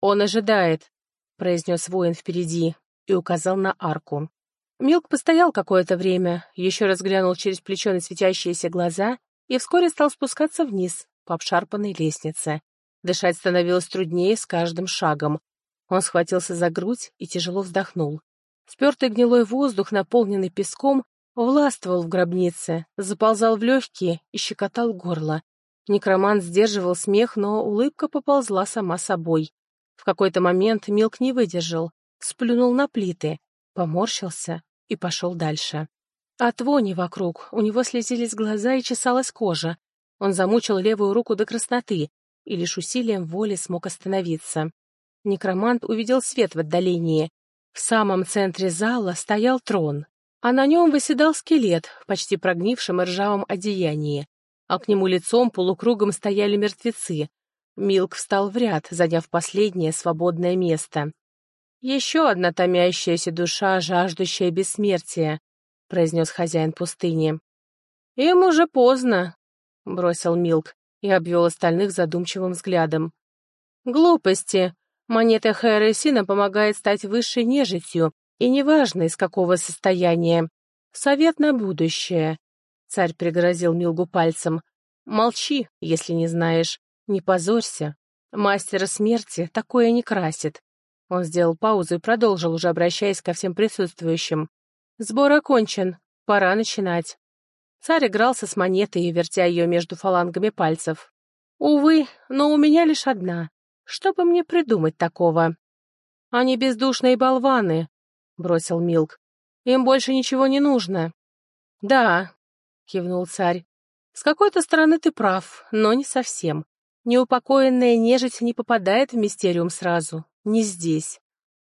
«Он ожидает», — произнес воин впереди и указал на арку. Милк постоял какое-то время, еще раз глянул через плечо на светящиеся глаза и вскоре стал спускаться вниз по обшарпанной лестнице. Дышать становилось труднее с каждым шагом. Он схватился за грудь и тяжело вздохнул. Спертый гнилой воздух, наполненный песком, властвовал в гробнице, заползал в легкие и щекотал горло. Некромант сдерживал смех, но улыбка поползла сама собой. В какой-то момент Милк не выдержал, сплюнул на плиты, поморщился и пошел дальше. От вони вокруг у него слезились глаза и чесалась кожа. Он замучил левую руку до красноты и лишь усилием воли смог остановиться. Некромант увидел свет в отдалении. В самом центре зала стоял трон, а на нем выседал скелет в почти прогнившем и ржавом одеянии, а к нему лицом полукругом стояли мертвецы. Милк встал в ряд, заняв последнее свободное место. «Еще одна томящаяся душа, жаждущая бессмертия», — произнес хозяин пустыни. «Им уже поздно», — бросил Милк и обвел остальных задумчивым взглядом. «Глупости. Монета Хэресина помогает стать высшей нежитью, и неважно, из какого состояния. Совет на будущее», — царь пригрозил Милгу пальцем. «Молчи, если не знаешь. Не позорься. Мастера смерти такое не красит. Он сделал паузу и продолжил, уже обращаясь ко всем присутствующим. «Сбор окончен. Пора начинать». Царь игрался с монетой, вертя ее между фалангами пальцев. «Увы, но у меня лишь одна. Что бы мне придумать такого?» «Они бездушные болваны», — бросил Милк. «Им больше ничего не нужно». «Да», — кивнул царь. «С какой-то стороны ты прав, но не совсем. Неупокоенная нежить не попадает в мистериум сразу, не здесь.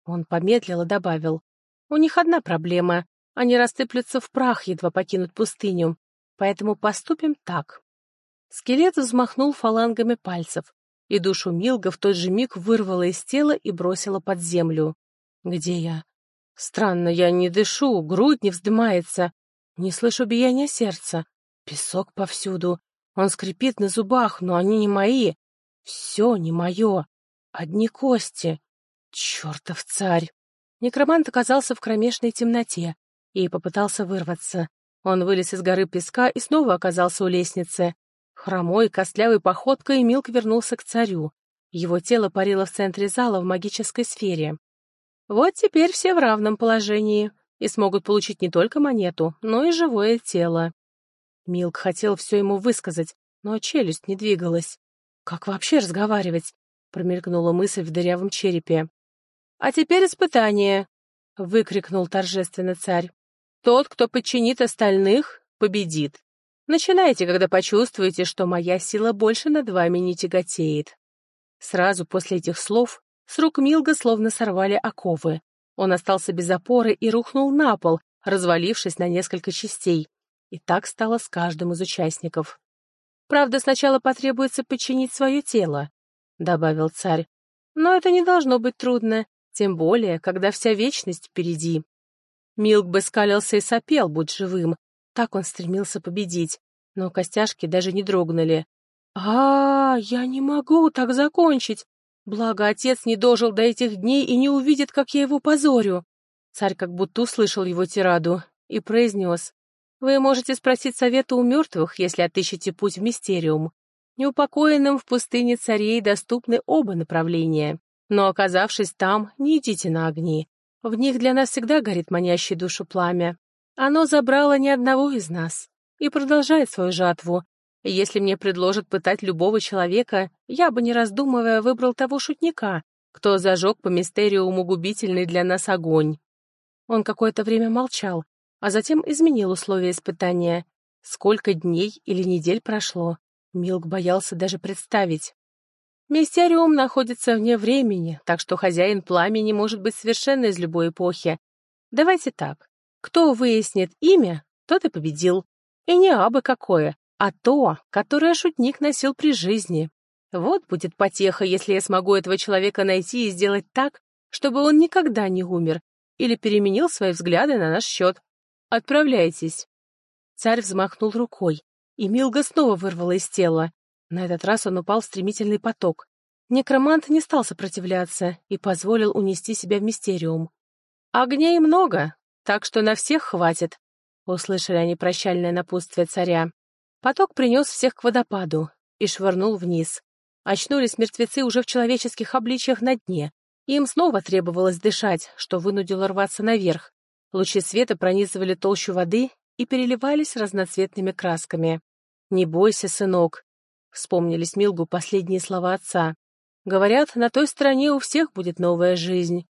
Он помедлил и добавил. У них одна проблема. Они рассыплются в прах, едва покинут пустыню. Поэтому поступим так. Скелет взмахнул фалангами пальцев, и душу Милга в тот же миг вырвала из тела и бросила под землю. «Где я?» «Странно, я не дышу, грудь не вздымается, не слышу биения сердца, песок повсюду, Он скрипит на зубах, но они не мои. Все не мое. Одни кости. Чертов царь! Некромант оказался в кромешной темноте и попытался вырваться. Он вылез из горы песка и снова оказался у лестницы. Хромой, костлявой походкой Милк вернулся к царю. Его тело парило в центре зала в магической сфере. Вот теперь все в равном положении и смогут получить не только монету, но и живое тело. Милк хотел все ему высказать, но челюсть не двигалась. «Как вообще разговаривать?» — промелькнула мысль в дырявом черепе. «А теперь испытание!» — выкрикнул торжественно царь. «Тот, кто подчинит остальных, победит. Начинайте, когда почувствуете, что моя сила больше над вами не тяготеет». Сразу после этих слов с рук Милга словно сорвали оковы. Он остался без опоры и рухнул на пол, развалившись на несколько частей. И так стало с каждым из участников. «Правда, сначала потребуется подчинить свое тело», — добавил царь. «Но это не должно быть трудно. Тем более, когда вся вечность впереди. Милк бы скалился и сопел, будь живым. Так он стремился победить. Но костяшки даже не дрогнули. а, -а, -а я не могу так закончить. Благо, отец не дожил до этих дней и не увидит, как я его позорю. Царь как будто услышал его тираду и произнес. «Вы можете спросить совета у мертвых, если отыщете путь в Мистериум. Неупокоенным в пустыне царей доступны оба направления. Но, оказавшись там, не идите на огни. В них для нас всегда горит манящий душу пламя. Оно забрало ни одного из нас и продолжает свою жатву. Если мне предложат пытать любого человека, я бы, не раздумывая, выбрал того шутника, кто зажег по мистериуму губительный для нас огонь. Он какое-то время молчал, а затем изменил условия испытания. Сколько дней или недель прошло, Милк боялся даже представить. Мистериум находится вне времени, так что хозяин пламени может быть совершенно из любой эпохи. Давайте так. Кто выяснит имя, тот и победил. И не абы какое, а то, которое шутник носил при жизни. Вот будет потеха, если я смогу этого человека найти и сделать так, чтобы он никогда не умер или переменил свои взгляды на наш счет. Отправляйтесь. Царь взмахнул рукой, и Милга снова вырвала из тела. На этот раз он упал в стремительный поток. Некромант не стал сопротивляться и позволил унести себя в мистериум. «Огней много, так что на всех хватит», — услышали они прощальное напутствие царя. Поток принес всех к водопаду и швырнул вниз. Очнулись мертвецы уже в человеческих обличьях на дне. Им снова требовалось дышать, что вынудило рваться наверх. Лучи света пронизывали толщу воды и переливались разноцветными красками. «Не бойся, сынок», Вспомнились Милгу последние слова отца. Говорят, на той стороне у всех будет новая жизнь.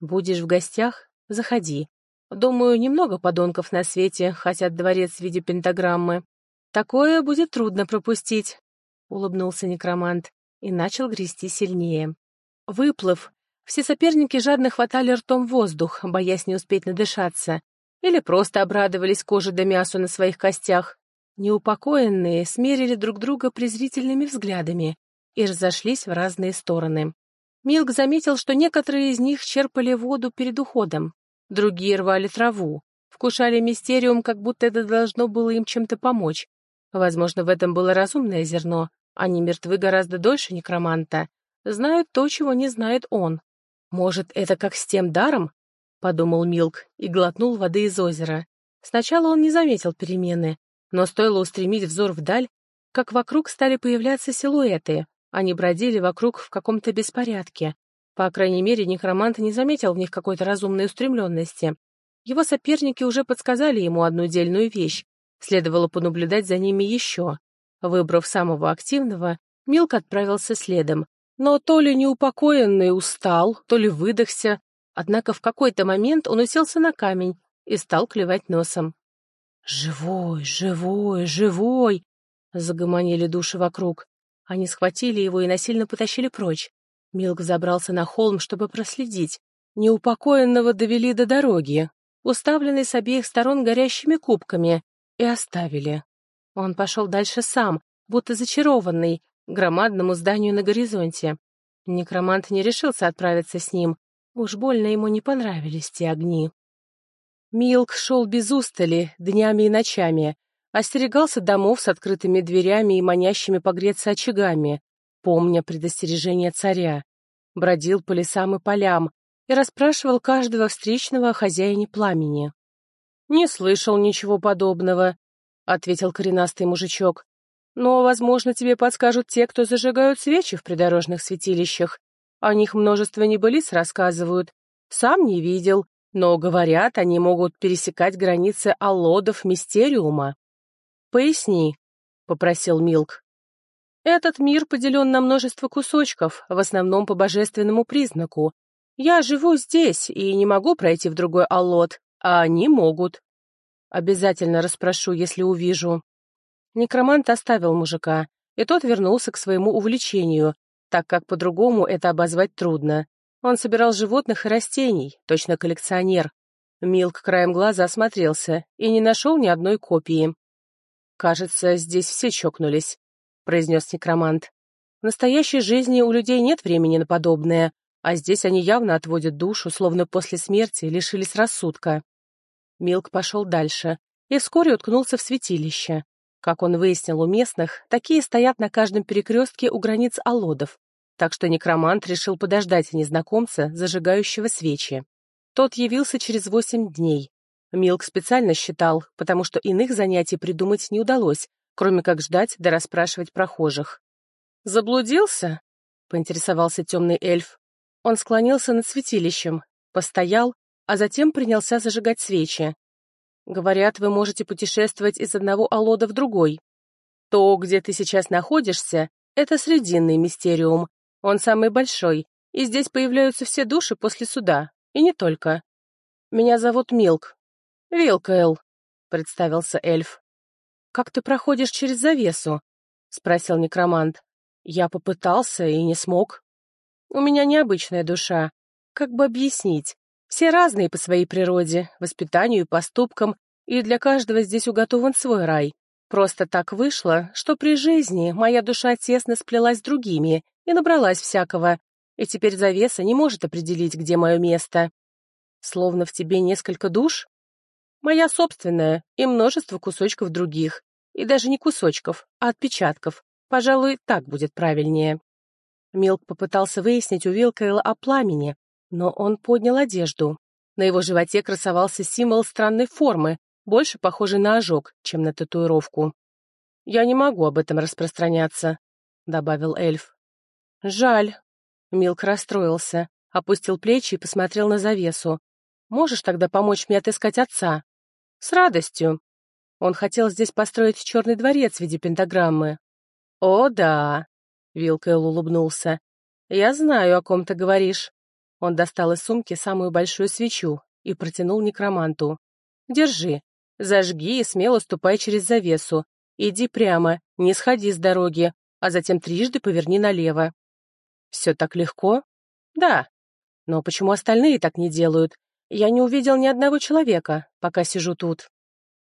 Будешь в гостях? Заходи. Думаю, немного подонков на свете хотят дворец в виде пентаграммы. Такое будет трудно пропустить, — улыбнулся некромант и начал грести сильнее. Выплыв, все соперники жадно хватали ртом воздух, боясь не успеть надышаться, или просто обрадовались коже да мясу на своих костях. Неупокоенные смерили друг друга презрительными взглядами и разошлись в разные стороны. Милк заметил, что некоторые из них черпали воду перед уходом, другие рвали траву, вкушали мистериум, как будто это должно было им чем-то помочь. Возможно, в этом было разумное зерно. Они мертвы гораздо дольше некроманта, знают то, чего не знает он. Может, это как с тем даром? — подумал Милк и глотнул воды из озера. Сначала он не заметил перемены, но стоило устремить взор вдаль, как вокруг стали появляться силуэты. Они бродили вокруг в каком-то беспорядке. По крайней мере, некромант не заметил в них какой-то разумной устремленности. Его соперники уже подсказали ему одну дельную вещь. Следовало понаблюдать за ними еще. Выбрав самого активного, Милк отправился следом. Но то ли неупокоенный устал, то ли выдохся. Однако в какой-то момент он уселся на камень и стал клевать носом. «Живой, живой, живой!» — загомонили души вокруг. Они схватили его и насильно потащили прочь. Милк забрался на холм, чтобы проследить. Неупокоенного довели до дороги, уставленной с обеих сторон горящими кубками, и оставили. Он пошел дальше сам, будто зачарованный, громадному зданию на горизонте. Некромант не решился отправиться с ним. Уж больно ему не понравились те огни. Милк шел без устали, днями и ночами. остерегался домов с открытыми дверями и манящими погреться очагами, помня предостережение царя, бродил по лесам и полям и расспрашивал каждого встречного о хозяине пламени. «Не слышал ничего подобного», — ответил коренастый мужичок. «Но, возможно, тебе подскажут те, кто зажигают свечи в придорожных святилищах. О них множество небылиц рассказывают. Сам не видел, но, говорят, они могут пересекать границы аллодов Мистериума. «Поясни», — попросил Милк. «Этот мир поделен на множество кусочков, в основном по божественному признаку. Я живу здесь и не могу пройти в другой аллот, а они могут. Обязательно расспрошу, если увижу». Некромант оставил мужика, и тот вернулся к своему увлечению, так как по-другому это обозвать трудно. Он собирал животных и растений, точно коллекционер. Милк краем глаза осмотрелся и не нашел ни одной копии. «Кажется, здесь все чокнулись», — произнес некромант. «В настоящей жизни у людей нет времени на подобное, а здесь они явно отводят душу, словно после смерти лишились рассудка». Милк пошел дальше и вскоре уткнулся в святилище. Как он выяснил у местных, такие стоят на каждом перекрестке у границ Аллодов, так что некромант решил подождать незнакомца, зажигающего свечи. Тот явился через восемь дней, Милк специально считал, потому что иных занятий придумать не удалось, кроме как ждать да расспрашивать прохожих. «Заблудился?» — поинтересовался темный эльф. Он склонился над святилищем, постоял, а затем принялся зажигать свечи. «Говорят, вы можете путешествовать из одного алода в другой. То, где ты сейчас находишься, это срединный мистериум. Он самый большой, и здесь появляются все души после суда, и не только. Меня зовут Милк, «Вилкаэл», — представился эльф. «Как ты проходишь через завесу?» — спросил некромант. «Я попытался и не смог. У меня необычная душа. Как бы объяснить? Все разные по своей природе, воспитанию и поступкам, и для каждого здесь уготован свой рай. Просто так вышло, что при жизни моя душа тесно сплелась с другими и набралась всякого, и теперь завеса не может определить, где мое место. Словно в тебе несколько душ? Моя собственная и множество кусочков других. И даже не кусочков, а отпечатков. Пожалуй, так будет правильнее. Милк попытался выяснить у Вилкайла о пламени, но он поднял одежду. На его животе красовался символ странной формы, больше похожий на ожог, чем на татуировку. «Я не могу об этом распространяться», — добавил эльф. «Жаль». Милк расстроился, опустил плечи и посмотрел на завесу. «Можешь тогда помочь мне отыскать отца?» «С радостью». Он хотел здесь построить черный дворец в виде пентаграммы. «О, да», — Вилкайл улыбнулся. «Я знаю, о ком ты говоришь». Он достал из сумки самую большую свечу и протянул некроманту. «Держи, зажги и смело ступай через завесу. Иди прямо, не сходи с дороги, а затем трижды поверни налево». «Все так легко?» «Да. Но почему остальные так не делают? Я не увидел ни одного человека, пока сижу тут.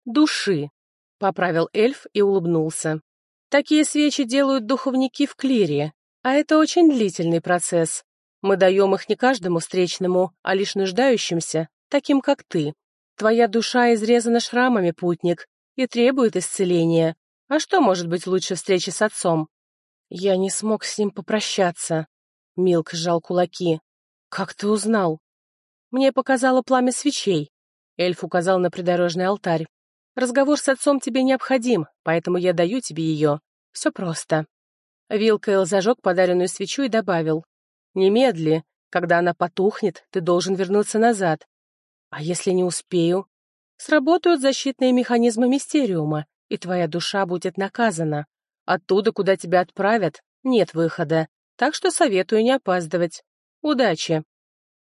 Души, — поправил эльф и улыбнулся. Такие свечи делают духовники в клире, а это очень длительный процесс. Мы даем их не каждому встречному, а лишь нуждающимся, таким как ты. Твоя душа изрезана шрамами, путник, и требует исцеления. А что может быть лучше встречи с отцом? Я не смог с ним попрощаться. Милк сжал кулаки. Как ты узнал? Мне показало пламя свечей. Эльф указал на придорожный алтарь. Разговор с отцом тебе необходим, поэтому я даю тебе ее. Все просто. Вилкайл зажег подаренную свечу и добавил. Немедли. Когда она потухнет, ты должен вернуться назад. А если не успею? Сработают защитные механизмы Мистериума, и твоя душа будет наказана. Оттуда, куда тебя отправят, нет выхода, так что советую не опаздывать. Удачи!»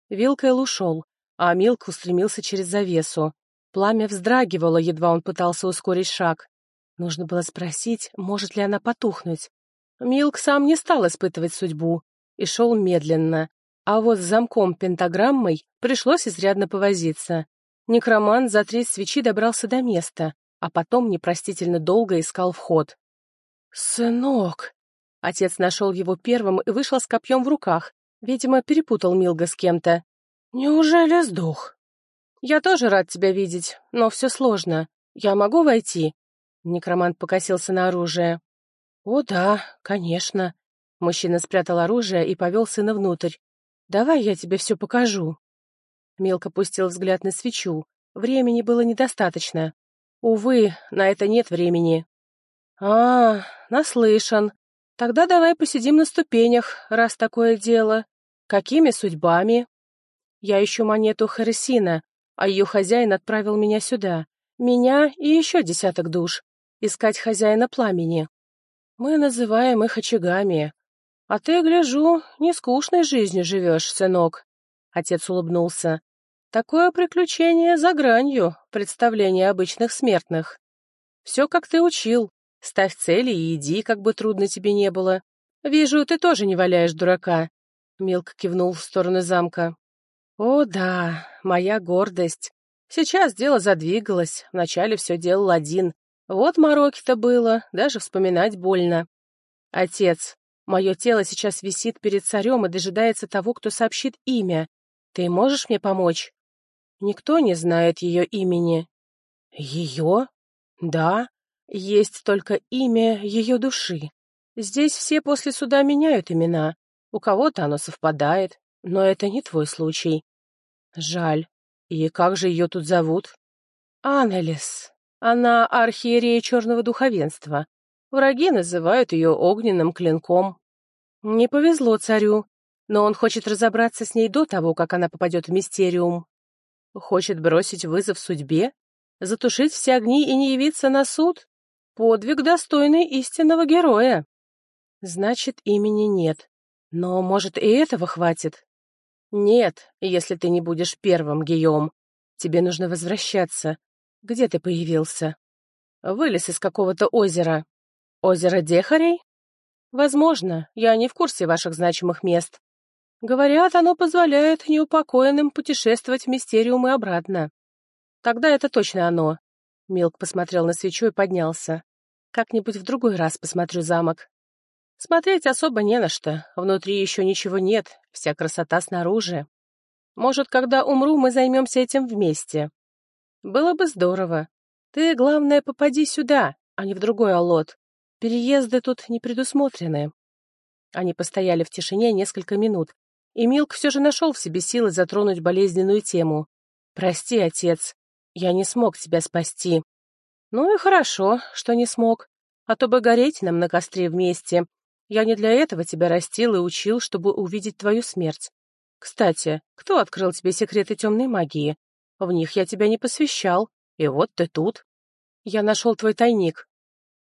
Вилкайл ушел, а Милк устремился через завесу. Пламя вздрагивало, едва он пытался ускорить шаг. Нужно было спросить, может ли она потухнуть. Милк сам не стал испытывать судьбу и шел медленно, а вот с замком-пентаграммой пришлось изрядно повозиться. Некромант за три свечи добрался до места, а потом непростительно долго искал вход. «Сынок!» Отец нашел его первым и вышел с копьем в руках, Видимо, перепутал Милга с кем-то. Неужели сдох? Я тоже рад тебя видеть, но все сложно. Я могу войти? Некромант покосился на оружие. «О да, конечно». Мужчина спрятал оружие и повел сына внутрь. «Давай я тебе все покажу». Мелко пустил взгляд на свечу. Времени было недостаточно. Увы, на это нет времени. «А, наслышан. Тогда давай посидим на ступенях, раз такое дело. Какими судьбами?» «Я ищу монету Харисина, а ее хозяин отправил меня сюда. Меня и еще десяток душ. Искать хозяина пламени. Мы называем их очагами. А ты, гляжу, не скучной жизнью живешь, сынок». Отец улыбнулся. Такое приключение за гранью представления обычных смертных. Все, как ты учил. Ставь цели и иди, как бы трудно тебе не было. Вижу, ты тоже не валяешь дурака. Милк кивнул в сторону замка. О, да, моя гордость. Сейчас дело задвигалось, вначале все делал один. Вот мороки-то было, даже вспоминать больно. Отец, мое тело сейчас висит перед царем и дожидается того, кто сообщит имя. Ты можешь мне помочь? Никто не знает ее имени. Ее? Да, есть только имя ее души. Здесь все после суда меняют имена. У кого-то оно совпадает, но это не твой случай. Жаль. И как же ее тут зовут? Анелис. Она архиерея черного духовенства. Враги называют ее огненным клинком. Не повезло царю, но он хочет разобраться с ней до того, как она попадет в мистериум. Хочет бросить вызов судьбе? Затушить все огни и не явиться на суд? Подвиг, достойный истинного героя. Значит, имени нет. Но, может, и этого хватит? Нет, если ты не будешь первым, Гийом. Тебе нужно возвращаться. Где ты появился? Вылез из какого-то озера. Озеро Дехарей? Возможно, я не в курсе ваших значимых мест. Говорят, оно позволяет неупокоенным путешествовать в Мистериум и обратно. Тогда это точно оно. Милк посмотрел на свечу и поднялся. Как-нибудь в другой раз посмотрю замок. Смотреть особо не на что. Внутри еще ничего нет, вся красота снаружи. Может, когда умру, мы займемся этим вместе. Было бы здорово. Ты, главное, попади сюда, а не в другой Аллот. Переезды тут не предусмотрены. Они постояли в тишине несколько минут, и Милк все же нашел в себе силы затронуть болезненную тему. «Прости, отец, я не смог тебя спасти». «Ну и хорошо, что не смог, а то бы гореть нам на костре вместе. Я не для этого тебя растил и учил, чтобы увидеть твою смерть. Кстати, кто открыл тебе секреты темной магии? В них я тебя не посвящал, и вот ты тут. Я нашел твой тайник.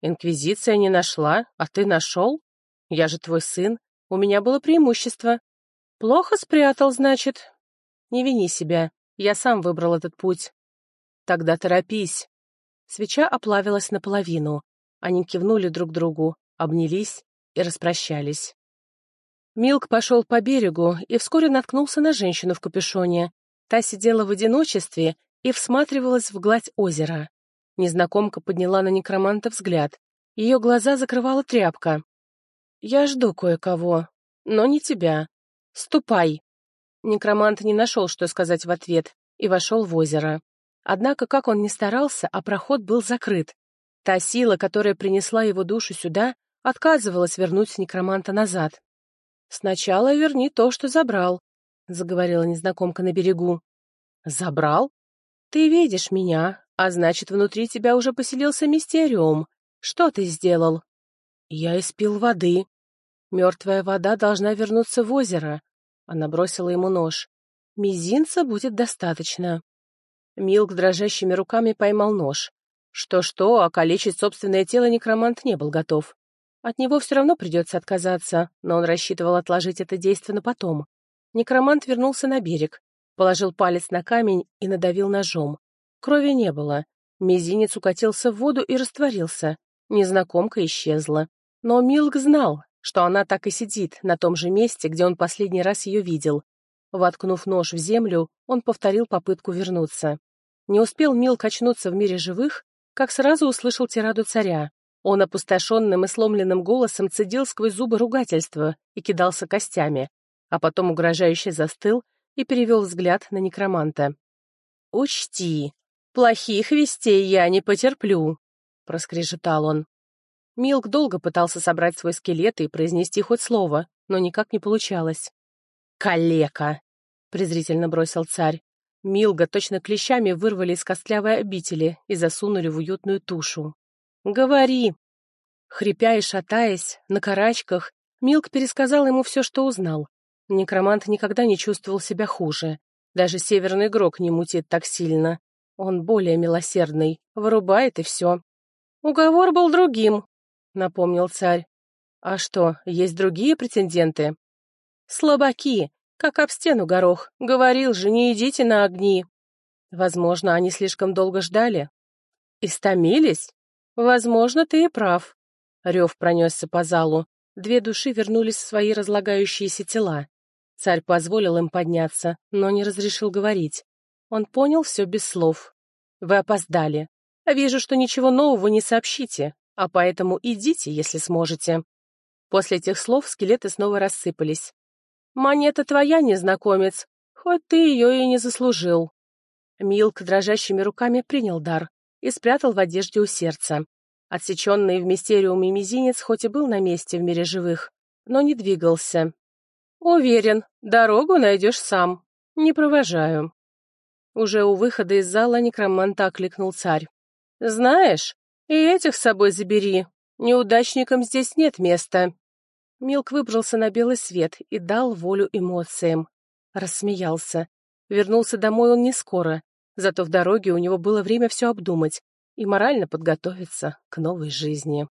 Инквизиция не нашла, а ты нашел? Я же твой сын, у меня было преимущество. Плохо спрятал, значит? Не вини себя, я сам выбрал этот путь. Тогда торопись. Свеча оплавилась наполовину. Они кивнули друг другу, обнялись и распрощались. Милк пошел по берегу и вскоре наткнулся на женщину в капюшоне. Та сидела в одиночестве и всматривалась в гладь озера. Незнакомка подняла на некроманта взгляд. Ее глаза закрывала тряпка. «Я жду кое-кого, но не тебя. «Ступай!» Некромант не нашел, что сказать в ответ, и вошел в озеро. Однако, как он ни старался, а проход был закрыт. Та сила, которая принесла его душу сюда, отказывалась вернуть некроманта назад. «Сначала верни то, что забрал», — заговорила незнакомка на берегу. «Забрал? Ты видишь меня, а значит, внутри тебя уже поселился мистериум. Что ты сделал?» «Я испил воды», Мертвая вода должна вернуться в озеро. Она бросила ему нож. Мизинца будет достаточно. Милк дрожащими руками поймал нож. Что-что, а калечить собственное тело некромант не был готов. От него все равно придется отказаться, но он рассчитывал отложить это действие на потом. Некромант вернулся на берег, положил палец на камень и надавил ножом. Крови не было. Мизинец укатился в воду и растворился. Незнакомка исчезла. Но Милк знал, что она так и сидит на том же месте, где он последний раз ее видел. Воткнув нож в землю, он повторил попытку вернуться. Не успел Мил качнуться в мире живых, как сразу услышал тираду царя. Он опустошенным и сломленным голосом цедил сквозь зубы ругательства и кидался костями, а потом угрожающе застыл и перевел взгляд на некроманта. «Учти, плохих вестей я не потерплю. — проскрежетал он. Милк долго пытался собрать свой скелет и произнести хоть слово, но никак не получалось. «Калека!» — презрительно бросил царь. Милга точно клещами вырвали из костлявой обители и засунули в уютную тушу. «Говори!» Хрипя и шатаясь, на карачках, Милк пересказал ему все, что узнал. Некромант никогда не чувствовал себя хуже. Даже северный игрок не мутит так сильно. Он более милосердный, вырубает и все. «Уговор был другим», — напомнил царь. «А что, есть другие претенденты?» «Слабаки, как об стену горох. Говорил же, не идите на огни». «Возможно, они слишком долго ждали». «Истомились? Возможно, ты и прав». Рев пронесся по залу. Две души вернулись в свои разлагающиеся тела. Царь позволил им подняться, но не разрешил говорить. Он понял все без слов. «Вы опоздали. Вижу, что ничего нового не сообщите, а поэтому идите, если сможете». После этих слов скелеты снова рассыпались. «Монета твоя, незнакомец, хоть ты ее и не заслужил». Милк дрожащими руками принял дар и спрятал в одежде у сердца. Отсеченный в мистериуме мизинец хоть и был на месте в мире живых, но не двигался. «Уверен, дорогу найдешь сам. Не провожаю». Уже у выхода из зала некроманта окликнул царь. «Знаешь, и этих с собой забери. Неудачникам здесь нет места». Милк выбрался на белый свет и дал волю эмоциям. Рассмеялся. Вернулся домой он не скоро, зато в дороге у него было время все обдумать и морально подготовиться к новой жизни.